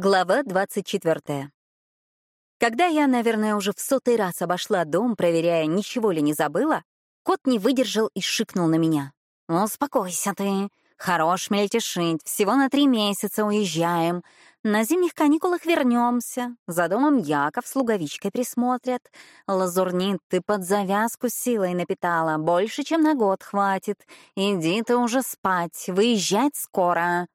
Глава 24. Когда я, наверное, уже в сотый раз обошла дом, проверяя, ничего ли не забыла, кот не выдержал и шикнул на меня. «Успокойся ты. Хорош мельтешить. Всего на три месяца уезжаем. На зимних каникулах вернемся. За домом Яков с луговичкой присмотрят. Лазурнит ты под завязку силой напитала. Больше, чем на год хватит. Иди ты уже спать. Выезжать скоро».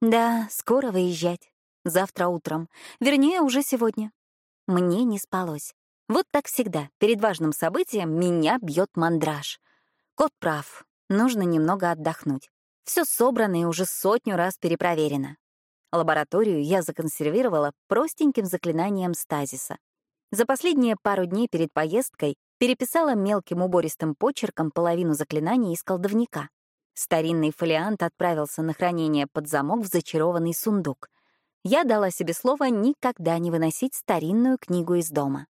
«Да, скоро выезжать». Завтра утром. Вернее, уже сегодня. Мне не спалось. Вот так всегда. Перед важным событием меня бьет мандраж. Кот прав. Нужно немного отдохнуть. Все собрано и уже сотню раз перепроверено. Лабораторию я законсервировала простеньким заклинанием стазиса. За последние пару дней перед поездкой переписала мелким убористым почерком половину заклинаний из колдовника. Старинный фолиант отправился на хранение под замок в зачарованный сундук я дала себе слово никогда не выносить старинную книгу из дома.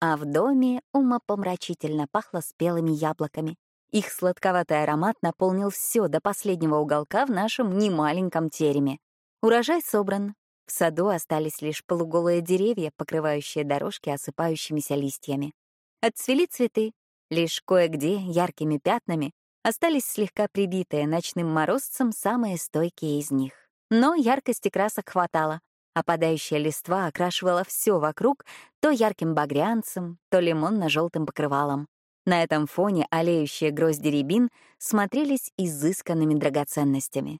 А в доме умопомрачительно пахло спелыми яблоками. Их сладковатый аромат наполнил все до последнего уголка в нашем немаленьком тереме. Урожай собран. В саду остались лишь полуголые деревья, покрывающие дорожки осыпающимися листьями. Отцвели цветы. Лишь кое-где яркими пятнами остались слегка прибитые ночным морозцем самые стойкие из них. Но яркости красок хватало, а падающая листва окрашивала все вокруг то ярким багрянцем, то лимонно-желтым покрывалом. На этом фоне олеющие грозди рябин смотрелись изысканными драгоценностями.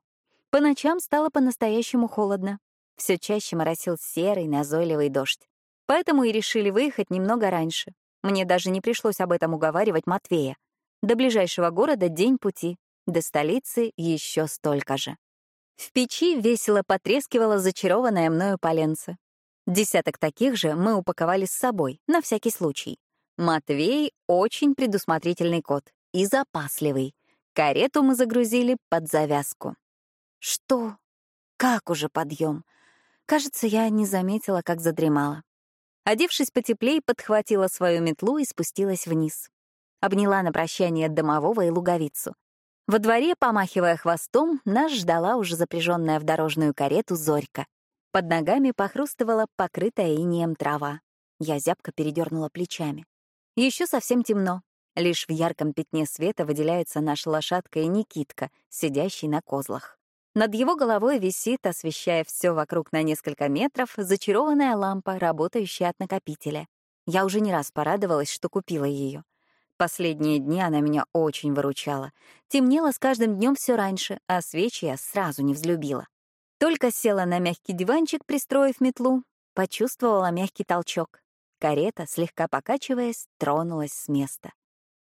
По ночам стало по-настоящему холодно. Все чаще моросил серый, назойливый дождь. Поэтому и решили выехать немного раньше. Мне даже не пришлось об этом уговаривать Матвея. До ближайшего города день пути, до столицы еще столько же. В печи весело потрескивало зачарованное мною поленце. Десяток таких же мы упаковали с собой, на всякий случай. Матвей — очень предусмотрительный кот и запасливый. Карету мы загрузили под завязку. Что? Как уже подъем? Кажется, я не заметила, как задремала. Одевшись потеплее, подхватила свою метлу и спустилась вниз. Обняла на прощание домового и луговицу. Во дворе, помахивая хвостом, нас ждала уже запряженная в дорожную карету Зорька. Под ногами похрустывала покрытая инеем трава. Я зябко передернула плечами. Еще совсем темно. Лишь в ярком пятне света выделяется наша лошадка и Никитка, сидящий на козлах. Над его головой висит, освещая все вокруг на несколько метров, зачарованная лампа, работающая от накопителя. Я уже не раз порадовалась, что купила ее. Последние дни она меня очень выручала. Темнело с каждым днем все раньше, а свечи я сразу не взлюбила. Только села на мягкий диванчик, пристроив метлу, почувствовала мягкий толчок. Карета, слегка покачиваясь, тронулась с места.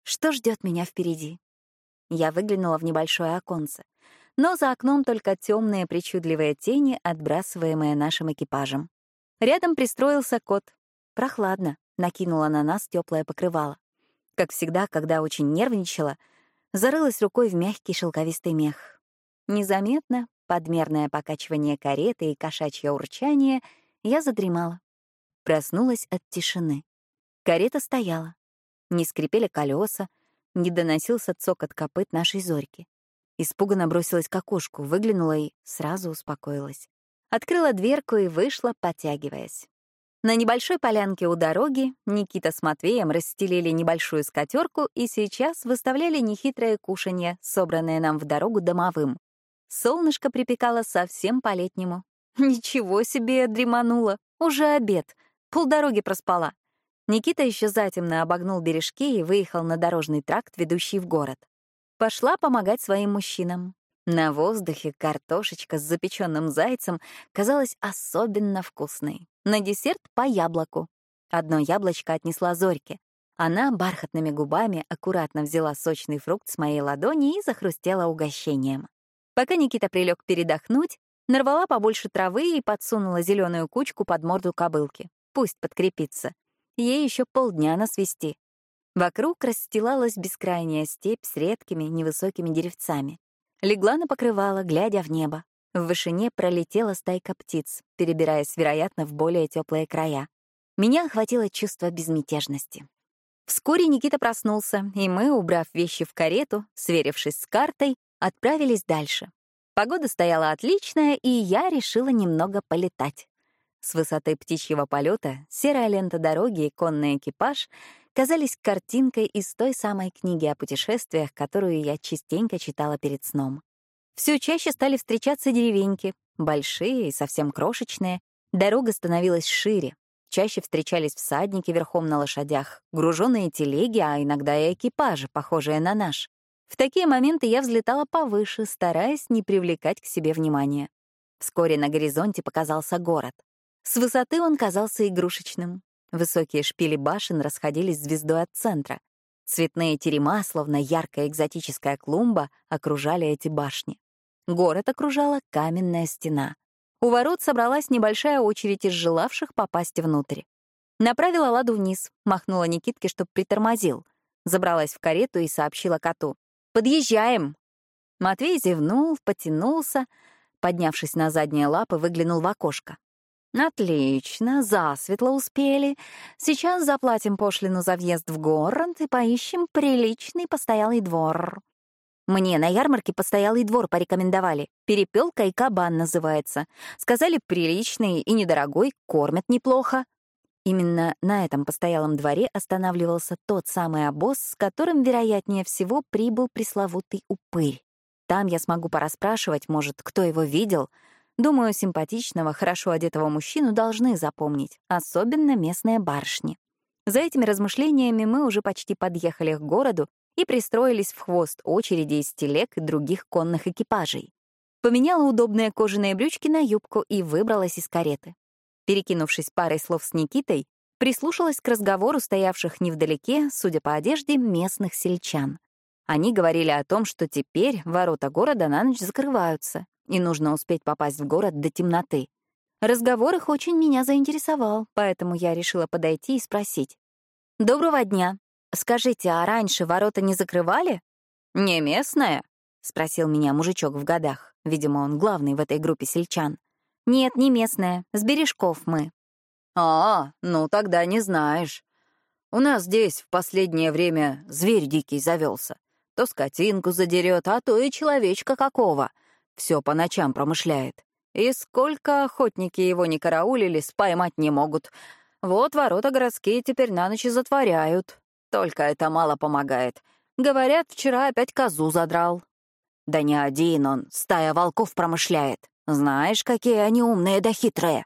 Что ждет меня впереди? Я выглянула в небольшое оконце. Но за окном только темные причудливые тени, отбрасываемые нашим экипажем. Рядом пристроился кот. Прохладно, накинула на нас теплое покрывало. Как всегда, когда очень нервничала, зарылась рукой в мягкий шелковистый мех. Незаметно, подмерное покачивание кареты и кошачье урчание, я задремала. Проснулась от тишины. Карета стояла. Не скрипели колеса, не доносился цокот копыт нашей зорьки. Испуганно бросилась к окошку, выглянула и сразу успокоилась. Открыла дверку и вышла, потягиваясь. На небольшой полянке у дороги Никита с Матвеем расстелили небольшую скатерку и сейчас выставляли нехитрое кушанье, собранное нам в дорогу домовым. Солнышко припекало совсем по-летнему. Ничего себе дреманула, уже обед, полдороги проспала. Никита еще затемно обогнул бережки и выехал на дорожный тракт, ведущий в город. Пошла помогать своим мужчинам. На воздухе картошечка с запеченным зайцем казалась особенно вкусной. На десерт — по яблоку. Одно яблочко отнесла Зорьке. Она бархатными губами аккуратно взяла сочный фрукт с моей ладони и захрустела угощением. Пока Никита прилег передохнуть, нарвала побольше травы и подсунула зеленую кучку под морду кобылки. Пусть подкрепится. Ей еще полдня насвести. Вокруг расстилалась бескрайняя степь с редкими невысокими деревцами. Легла на покрывало, глядя в небо. В вышине пролетела стайка птиц, перебираясь, вероятно, в более теплые края. Меня охватило чувство безмятежности. Вскоре Никита проснулся, и мы, убрав вещи в карету, сверившись с картой, отправились дальше. Погода стояла отличная, и я решила немного полетать. С высоты птичьего полета серая лента дороги и конный экипаж казались картинкой из той самой книги о путешествиях, которую я частенько читала перед сном. Все чаще стали встречаться деревеньки, большие и совсем крошечные. Дорога становилась шире. Чаще встречались всадники верхом на лошадях, груженные телеги, а иногда и экипажи, похожие на наш. В такие моменты я взлетала повыше, стараясь не привлекать к себе внимания. Вскоре на горизонте показался город. С высоты он казался игрушечным. Высокие шпили башен расходились звездой от центра. Цветные терема, словно яркая экзотическая клумба, окружали эти башни. Город окружала каменная стена. У ворот собралась небольшая очередь из желавших попасть внутрь. Направила ладу вниз, махнула Никитке, чтоб притормозил. Забралась в карету и сообщила коту. «Подъезжаем!» Матвей зевнул, потянулся, поднявшись на задние лапы, выглянул в окошко. «Отлично, засветло успели. Сейчас заплатим пошлину за въезд в город и поищем приличный постоялый двор». Мне на ярмарке постоялый двор порекомендовали. Перепелка и кабан называется. Сказали, приличный и недорогой, кормят неплохо. Именно на этом постоялом дворе останавливался тот самый обоз, с которым, вероятнее всего, прибыл пресловутый упырь. Там я смогу пораспрашивать, может, кто его видел. Думаю, симпатичного, хорошо одетого мужчину должны запомнить, особенно местные барышни. За этими размышлениями мы уже почти подъехали к городу и пристроились в хвост очереди из телег и других конных экипажей. Поменяла удобные кожаные брючки на юбку и выбралась из кареты. Перекинувшись парой слов с Никитой, прислушалась к разговору стоявших невдалеке, судя по одежде, местных сельчан. Они говорили о том, что теперь ворота города на ночь закрываются, и нужно успеть попасть в город до темноты. Разговор их очень меня заинтересовал, поэтому я решила подойти и спросить. «Доброго дня. Скажите, а раньше ворота не закрывали?» «Не местная?» — спросил меня мужичок в годах. Видимо, он главный в этой группе сельчан. «Нет, не местная. С бережков мы». «А, ну тогда не знаешь. У нас здесь в последнее время зверь дикий завелся. То скотинку задерет, а то и человечка какого. Все по ночам промышляет. И сколько охотники его не караулили, споймать не могут. Вот ворота городские теперь на ночь затворяют. Только это мало помогает. Говорят, вчера опять козу задрал. Да не один он, стая волков промышляет. Знаешь, какие они умные да хитрые.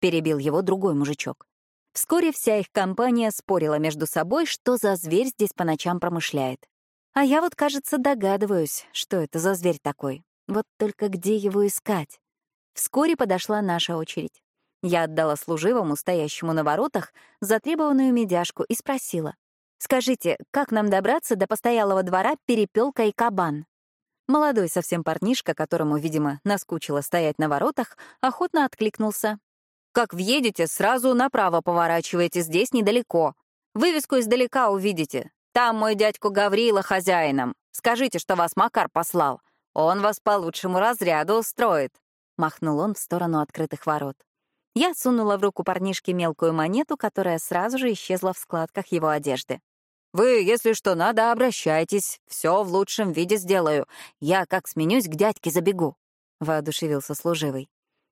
Перебил его другой мужичок. Вскоре вся их компания спорила между собой, что за зверь здесь по ночам промышляет. А я вот, кажется, догадываюсь, что это за зверь такой. Вот только где его искать? Вскоре подошла наша очередь. Я отдала служивому, стоящему на воротах, затребованную медяшку и спросила. «Скажите, как нам добраться до постоялого двора перепелка и кабан?» Молодой совсем парнишка, которому, видимо, наскучило стоять на воротах, охотно откликнулся. «Как въедете, сразу направо поворачивайте, здесь недалеко. Вывеску издалека увидите. Там мой дядьку Гаврила хозяином. Скажите, что вас Макар послал. Он вас по лучшему разряду устроит». Махнул он в сторону открытых ворот. Я сунула в руку парнишке мелкую монету, которая сразу же исчезла в складках его одежды. «Вы, если что надо, обращайтесь. Все в лучшем виде сделаю. Я, как сменюсь, к дядьке забегу», — воодушевился служивый.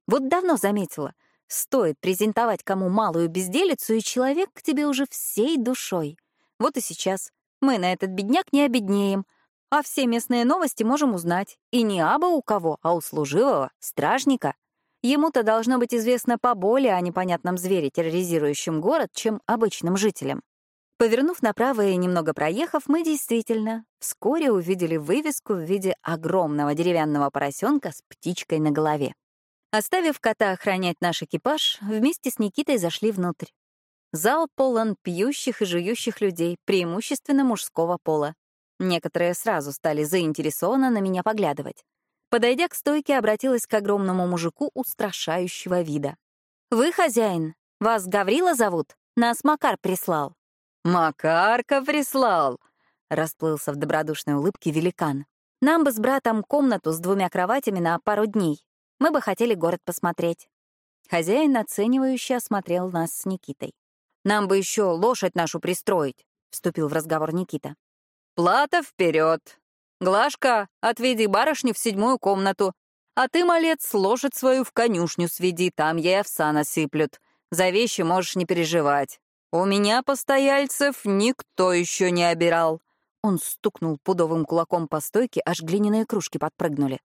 «Вот давно заметила. Стоит презентовать кому малую безделицу, и человек к тебе уже всей душой. Вот и сейчас. Мы на этот бедняк не обеднеем, а все местные новости можем узнать. И не абы у кого, а у служивого, стражника. Ему-то должно быть известно поболее о непонятном звере, терроризирующем город, чем обычным жителям. Повернув направо и немного проехав, мы действительно вскоре увидели вывеску в виде огромного деревянного поросенка с птичкой на голове. Оставив кота охранять наш экипаж, вместе с Никитой зашли внутрь. Зал полон пьющих и жующих людей, преимущественно мужского пола. Некоторые сразу стали заинтересованно на меня поглядывать. Подойдя к стойке, обратилась к огромному мужику устрашающего вида. «Вы хозяин? Вас Гаврила зовут? Нас Макар прислал». «Макарка прислал!» — расплылся в добродушной улыбке великан. «Нам бы с братом комнату с двумя кроватями на пару дней. Мы бы хотели город посмотреть». Хозяин оценивающе осмотрел нас с Никитой. Нам бы еще лошадь нашу пристроить», — вступил в разговор Никита. «Плата вперед! Глашка, отведи барышню в седьмую комнату. А ты, малец, лошадь свою в конюшню сведи, там ей овса насыплют. За вещи можешь не переживать. У меня постояльцев никто еще не обирал». Он стукнул пудовым кулаком по стойке, аж глиняные кружки подпрыгнули.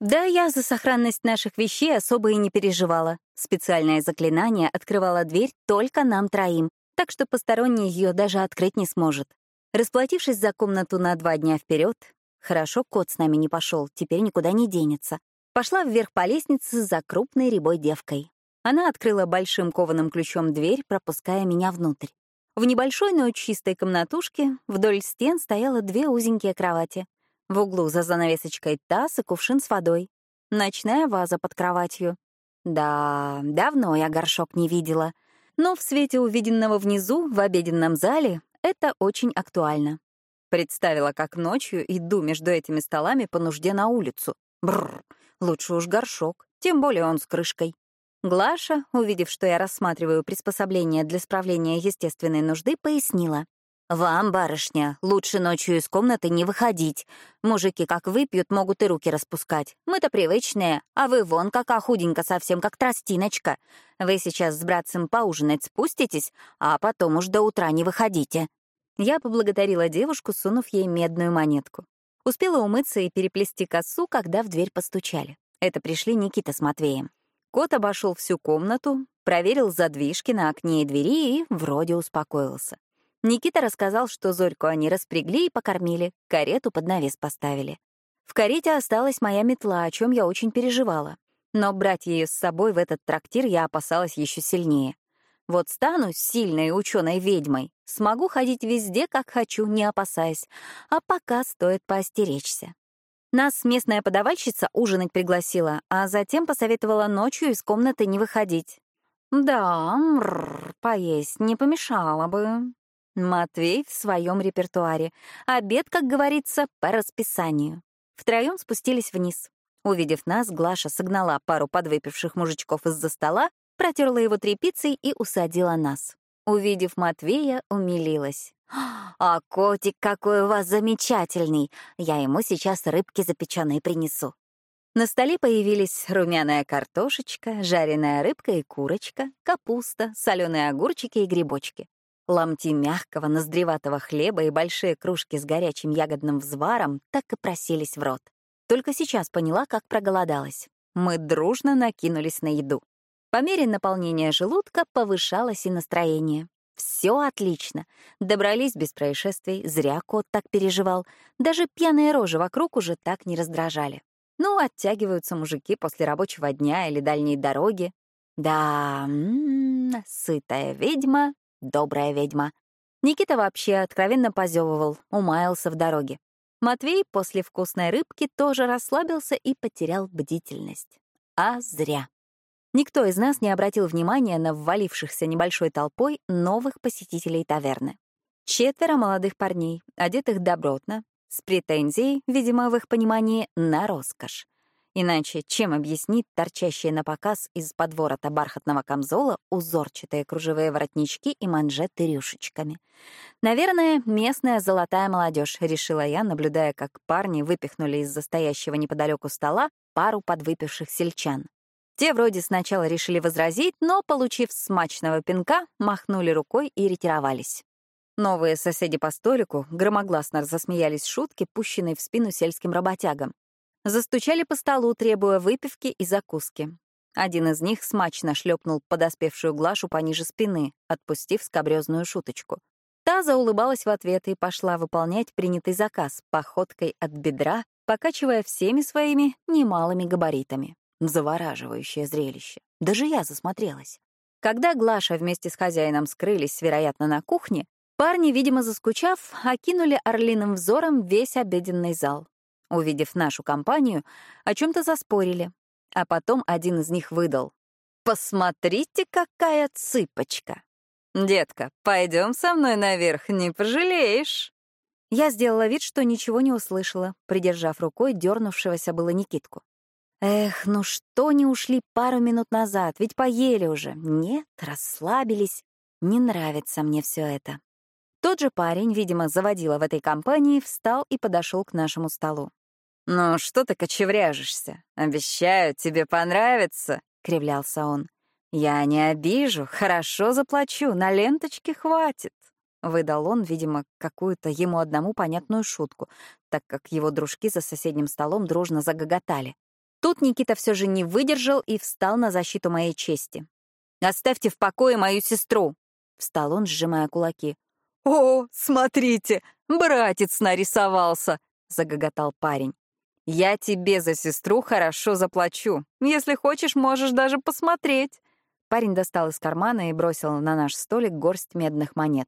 Да, я за сохранность наших вещей особо и не переживала. Специальное заклинание открывало дверь только нам троим, так что посторонний ее даже открыть не сможет. Расплатившись за комнату на два дня вперед, хорошо, кот с нами не пошел, теперь никуда не денется, пошла вверх по лестнице за крупной рябой девкой. Она открыла большим кованым ключом дверь, пропуская меня внутрь. В небольшой, но чистой комнатушке вдоль стен стояло две узенькие кровати. В углу за занавесочкой таз и кувшин с водой. Ночная ваза под кроватью. Да, давно я горшок не видела. Но в свете увиденного внизу, в обеденном зале, это очень актуально. Представила, как ночью иду между этими столами по нужде на улицу. Бррр, лучше уж горшок, тем более он с крышкой. Глаша, увидев, что я рассматриваю приспособление для справления естественной нужды, пояснила. «Вам, барышня, лучше ночью из комнаты не выходить. Мужики как выпьют, могут и руки распускать. Мы-то привычные, а вы вон какая худенько совсем, как тростиночка. Вы сейчас с братцем поужинать спуститесь, а потом уж до утра не выходите». Я поблагодарила девушку, сунув ей медную монетку. Успела умыться и переплести косу, когда в дверь постучали. Это пришли Никита с Матвеем. Кот обошел всю комнату, проверил задвижки на окне и двери и вроде успокоился. Никита рассказал, что Зорьку они распрягли и покормили, карету под навес поставили. В карете осталась моя метла, о чем я очень переживала. Но брать ее с собой в этот трактир я опасалась еще сильнее. Вот стану сильной ученой ведьмой, смогу ходить везде, как хочу, не опасаясь, а пока стоит поостеречься. Нас местная подавальщица ужинать пригласила, а затем посоветовала ночью из комнаты не выходить. Да, мрр, поесть не помешало бы. Матвей в своем репертуаре. Обед, как говорится, по расписанию. Втроем спустились вниз. Увидев нас, Глаша согнала пару подвыпивших мужичков из-за стола, протерла его тряпицей и усадила нас. Увидев Матвея, умилилась. «А котик какой у вас замечательный! Я ему сейчас рыбки запеченные принесу». На столе появились румяная картошечка, жареная рыбка и курочка, капуста, соленые огурчики и грибочки. Ломти мягкого, ноздреватого хлеба и большие кружки с горячим ягодным взваром так и просились в рот. Только сейчас поняла, как проголодалась. Мы дружно накинулись на еду. По мере наполнения желудка повышалось и настроение. Все отлично. Добрались без происшествий, зря кот так переживал. Даже пьяные рожи вокруг уже так не раздражали. Ну, оттягиваются мужики после рабочего дня или дальней дороги. Да, м -м, сытая ведьма, добрая ведьма. Никита вообще откровенно позевывал, умаялся в дороге. Матвей после вкусной рыбки тоже расслабился и потерял бдительность. А зря. Никто из нас не обратил внимания на ввалившихся небольшой толпой новых посетителей таверны. Четверо молодых парней, одетых добротно, с претензией, видимо, в их понимании, на роскошь. Иначе чем объяснить торчащие на показ из подворота бархатного камзола узорчатые кружевые воротнички и манжеты рюшечками? Наверное, местная золотая молодежь, решила я, наблюдая, как парни выпихнули из застоящего неподалеку стола пару подвыпивших сельчан. Те вроде сначала решили возразить, но, получив смачного пинка, махнули рукой и ретировались. Новые соседи по столику громогласно засмеялись шутки, пущенной в спину сельским работягам. Застучали по столу, требуя выпивки и закуски. Один из них смачно шлепнул подоспевшую Глашу пониже спины, отпустив скобрезную шуточку. Та заулыбалась в ответ и пошла выполнять принятый заказ походкой от бедра, покачивая всеми своими немалыми габаритами. Завораживающее зрелище. Даже я засмотрелась. Когда Глаша вместе с хозяином скрылись, вероятно, на кухне, парни, видимо, заскучав, окинули орлиным взором весь обеденный зал. Увидев нашу компанию, о чем то заспорили. А потом один из них выдал. «Посмотрите, какая цыпочка! Детка, пойдем со мной наверх, не пожалеешь!» Я сделала вид, что ничего не услышала, придержав рукой дернувшегося было Никитку. Эх, ну что не ушли пару минут назад, ведь поели уже. Нет, расслабились. Не нравится мне все это. Тот же парень, видимо, заводила в этой компании, встал и подошел к нашему столу. «Ну, что ты кочевряжешься? Обещаю, тебе понравится», — кривлялся он. «Я не обижу, хорошо заплачу, на ленточке хватит». Выдал он, видимо, какую-то ему одному понятную шутку, так как его дружки за соседним столом дружно загоготали. Тут Никита все же не выдержал и встал на защиту моей чести. «Оставьте в покое мою сестру!» — встал он, сжимая кулаки. «О, смотрите, братец нарисовался!» — загоготал парень. «Я тебе за сестру хорошо заплачу. Если хочешь, можешь даже посмотреть». Парень достал из кармана и бросил на наш столик горсть медных монет.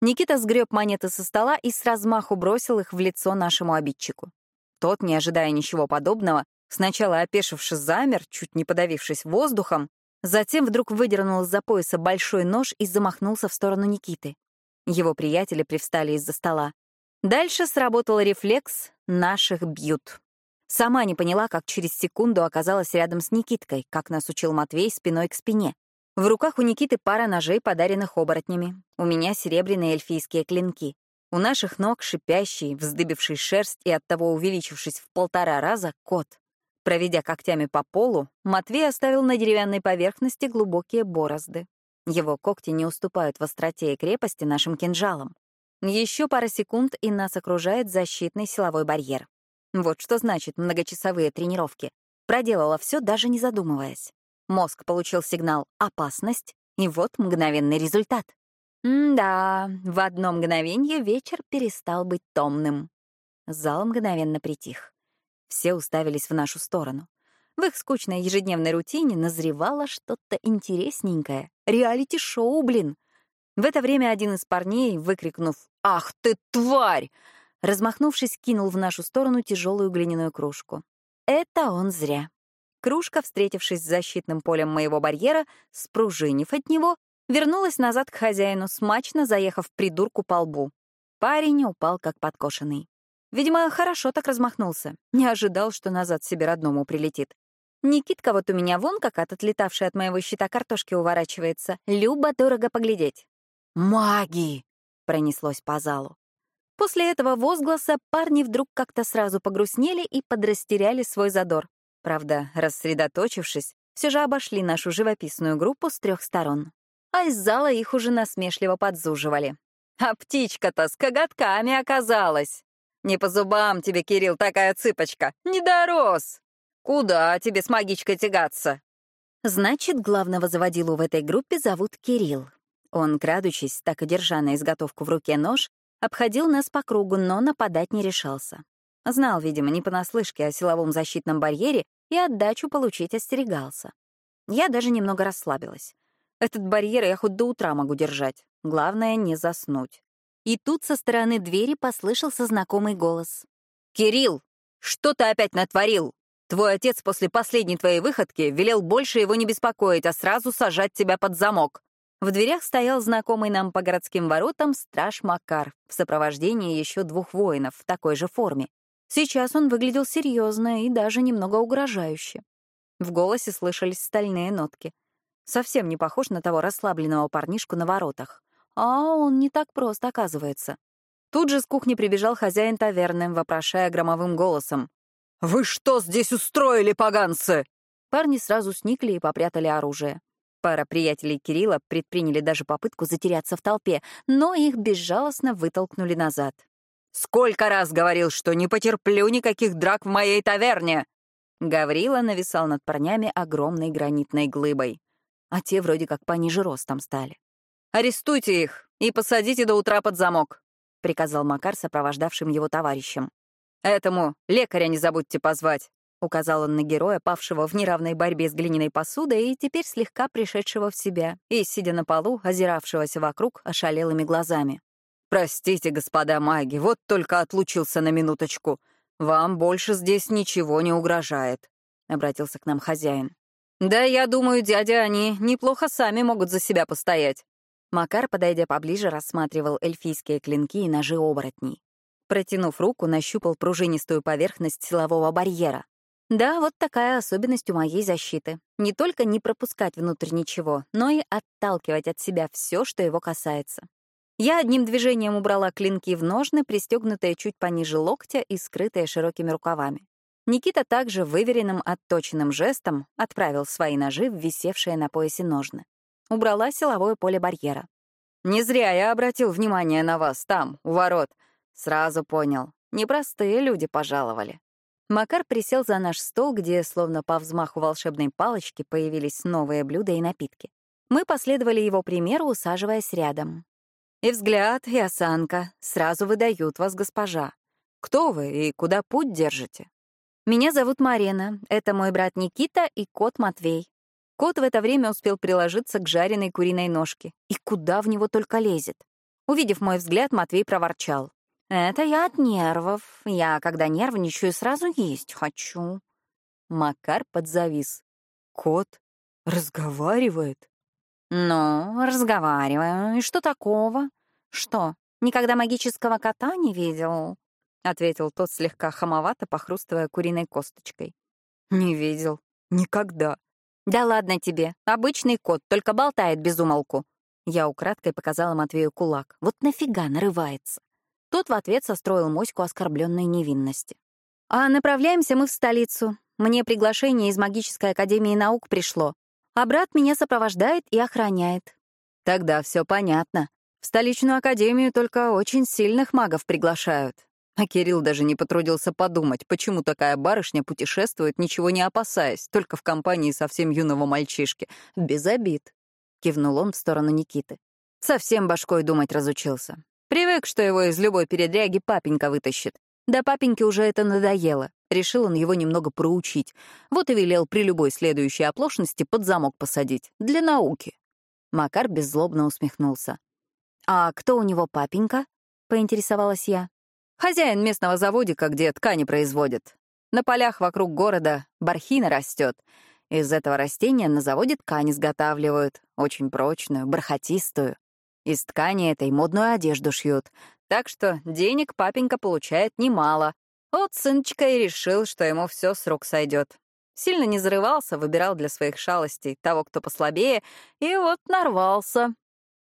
Никита сгреб монеты со стола и с размаху бросил их в лицо нашему обидчику. Тот, не ожидая ничего подобного, сначала опешившись замер, чуть не подавившись воздухом, затем вдруг выдернул из-за пояса большой нож и замахнулся в сторону Никиты. Его приятели привстали из-за стола. Дальше сработал рефлекс «наших бьют». Сама не поняла, как через секунду оказалась рядом с Никиткой, как нас учил Матвей спиной к спине. В руках у Никиты пара ножей, подаренных оборотнями. У меня серебряные эльфийские клинки. У наших ног шипящий, вздыбивший шерсть и оттого увеличившись в полтора раза, кот. Проведя когтями по полу, Матвей оставил на деревянной поверхности глубокие борозды. Его когти не уступают в остроте и крепости нашим кинжалам. Еще пара секунд, и нас окружает защитный силовой барьер. Вот что значит многочасовые тренировки. Проделала все, даже не задумываясь. Мозг получил сигнал «опасность», и вот мгновенный результат. М-да, в одно мгновение вечер перестал быть томным. Зал мгновенно притих. Все уставились в нашу сторону. В их скучной ежедневной рутине назревало что-то интересненькое. Реалити-шоу, блин. В это время один из парней, выкрикнув «Ах ты, тварь!», размахнувшись, кинул в нашу сторону тяжелую глиняную кружку. Это он зря. Кружка, встретившись с защитным полем моего барьера, спружинив от него, вернулась назад к хозяину, смачно заехав придурку по лбу. Парень упал как подкошенный. Видимо, хорошо так размахнулся. Не ожидал, что назад себе родному прилетит. Никитка вот у меня вон как от отлетавшей от моего щита картошки уворачивается. Любо дорого поглядеть. «Маги!» — пронеслось по залу. После этого возгласа парни вдруг как-то сразу погрустнели и подрастеряли свой задор. Правда, рассредоточившись, все же обошли нашу живописную группу с трех сторон. А из зала их уже насмешливо подзуживали. «А птичка-то с коготками оказалась!» Не по зубам тебе, Кирилл, такая цыпочка. Не дорос. Куда тебе с магичкой тягаться? Значит, главного заводилу в этой группе зовут Кирилл. Он, крадучись, так и держа на изготовку в руке нож, обходил нас по кругу, но нападать не решался. Знал, видимо, не понаслышке о силовом защитном барьере и отдачу получить остерегался. Я даже немного расслабилась. Этот барьер я хоть до утра могу держать. Главное — не заснуть. И тут со стороны двери послышался знакомый голос. «Кирилл, что ты опять натворил? Твой отец после последней твоей выходки велел больше его не беспокоить, а сразу сажать тебя под замок». В дверях стоял знакомый нам по городским воротам страж Макар в сопровождении еще двух воинов в такой же форме. Сейчас он выглядел серьезно и даже немного угрожающе. В голосе слышались стальные нотки. Совсем не похож на того расслабленного парнишку на воротах. А он не так прост, оказывается. Тут же с кухни прибежал хозяин таверны, вопрошая громовым голосом. «Вы что здесь устроили, поганцы?» Парни сразу сникли и попрятали оружие. Пара приятелей Кирилла предприняли даже попытку затеряться в толпе, но их безжалостно вытолкнули назад. «Сколько раз говорил, что не потерплю никаких драк в моей таверне!» Гаврила нависал над парнями огромной гранитной глыбой, а те вроде как пониже ростом стали. «Арестуйте их и посадите до утра под замок», — приказал Макар сопровождавшим его товарищам. «Этому лекаря не забудьте позвать», — указал он на героя, павшего в неравной борьбе с глиняной посудой и теперь слегка пришедшего в себя и, сидя на полу, озиравшегося вокруг ошалелыми глазами. «Простите, господа маги, вот только отлучился на минуточку. Вам больше здесь ничего не угрожает», — обратился к нам хозяин. «Да, я думаю, дядя, они неплохо сами могут за себя постоять. Макар, подойдя поближе, рассматривал эльфийские клинки и ножи оборотней. Протянув руку, нащупал пружинистую поверхность силового барьера. Да, вот такая особенность у моей защиты. Не только не пропускать внутрь ничего, но и отталкивать от себя все, что его касается. Я одним движением убрала клинки в ножны, пристегнутые чуть пониже локтя и скрытые широкими рукавами. Никита также выверенным, отточенным жестом отправил свои ножи в висевшие на поясе ножны. Убрала силовое поле барьера. «Не зря я обратил внимание на вас там, у ворот. Сразу понял. Непростые люди пожаловали». Макар присел за наш стол, где, словно по взмаху волшебной палочки, появились новые блюда и напитки. Мы последовали его примеру, усаживаясь рядом. И взгляд, и осанка сразу выдают вас, госпожа. Кто вы и куда путь держите? Меня зовут Марина, это мой брат Никита и кот Матвей. Кот в это время успел приложиться к жареной куриной ножке. И куда в него только лезет. Увидев мой взгляд, Матвей проворчал. «Это я от нервов. Я, когда нервничаю, сразу есть хочу». Макар подзавис. «Кот разговаривает?» «Ну, разговариваю. И что такого? Что, никогда магического кота не видел?» — ответил тот слегка хамовато, похрустывая куриной косточкой. «Не видел. Никогда». «Да ладно тебе. Обычный кот, только болтает без умолку». Я украдкой показала Матвею кулак. «Вот нафига нарывается?» Тот в ответ состроил моську оскорбленной невинности. «А направляемся мы в столицу. Мне приглашение из Магической Академии Наук пришло, а брат меня сопровождает и охраняет». «Тогда все понятно. В столичную академию только очень сильных магов приглашают. А Кирилл даже не потрудился подумать, почему такая барышня путешествует, ничего не опасаясь, только в компании совсем юного мальчишки. Без обид. Кивнул он в сторону Никиты. Совсем башкой думать разучился. Привык, что его из любой передряги папенька вытащит. Да папеньке уже это надоело. Решил он его немного проучить. Вот и велел при любой следующей оплошности под замок посадить. Для науки. Макар беззлобно усмехнулся. «А кто у него папенька?» — поинтересовалась я. Хозяин местного заводика, где ткани производят. На полях вокруг города бархина растет. Из этого растения на заводе ткань изготавливают, очень прочную, бархатистую. Из ткани этой модную одежду шьют. Так что денег папенька получает немало. Вот сыночка и решил, что ему все с рук сойдет. Сильно не зарывался, выбирал для своих шалостей того, кто послабее, и вот нарвался.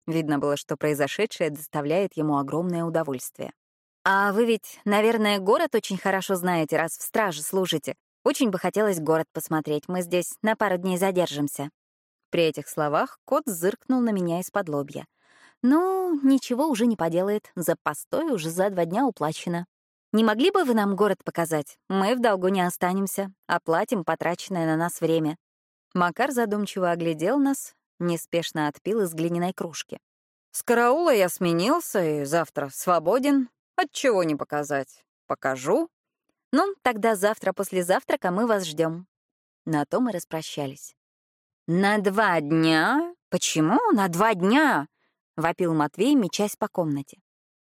Видно было, что произошедшее доставляет ему огромное удовольствие. «А вы ведь, наверное, город очень хорошо знаете, раз в страже служите. Очень бы хотелось город посмотреть. Мы здесь на пару дней задержимся». При этих словах кот зыркнул на меня из-под лобья. «Ну, ничего уже не поделает. За постой уже за два дня уплачено. Не могли бы вы нам город показать? Мы в долгу не останемся. Оплатим потраченное на нас время». Макар задумчиво оглядел нас, неспешно отпил из глиняной кружки. «С караула я сменился и завтра свободен. Отчего не показать? Покажу. Ну, тогда завтра после завтрака мы вас ждем. На то мы распрощались. «На два дня? Почему на два дня?» — вопил Матвей, мечась по комнате.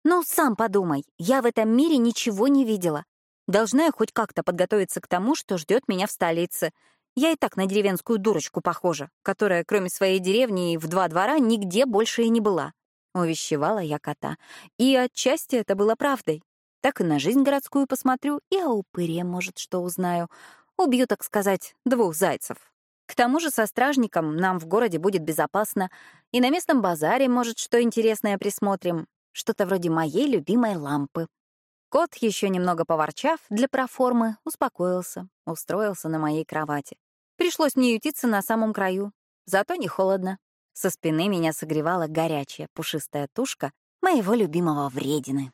«Ну, сам подумай, я в этом мире ничего не видела. Должна я хоть как-то подготовиться к тому, что ждет меня в столице. Я и так на деревенскую дурочку похожа, которая, кроме своей деревни и в два двора, нигде больше и не была. — увещевала я кота. И отчасти это было правдой. Так и на жизнь городскую посмотрю, и о упыре, может, что узнаю. Убью, так сказать, двух зайцев. К тому же со стражником нам в городе будет безопасно, и на местном базаре, может, что интересное присмотрим. Что-то вроде моей любимой лампы. Кот, еще немного поворчав, для проформы, успокоился, устроился на моей кровати. Пришлось мне ютиться на самом краю. Зато не холодно. Со спины меня согревала горячая пушистая тушка моего любимого вредины.